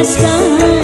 aslan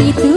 You.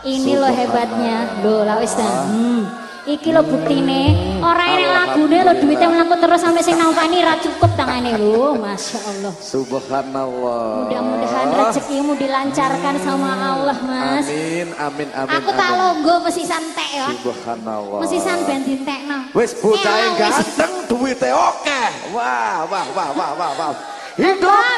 Ini loh hebatnya. Loh, lah wis Hmm. Iki lo buktine, ora enek lagune lo duitnya mlaku terus sampai sing nampani ra cukup tangane lo. Masya Allah. Subhanallah. Mudah-mudahan rezekimu dilancarkan sama Allah, Mas. Amin, amin, amin. Aku tak longgo mesti santek ya. Subhanallah. Mesti san ben dintekno. Wis bocah wis. ganteng duwite oke. Wah, wah, wah, wah, wah, wah. Hidup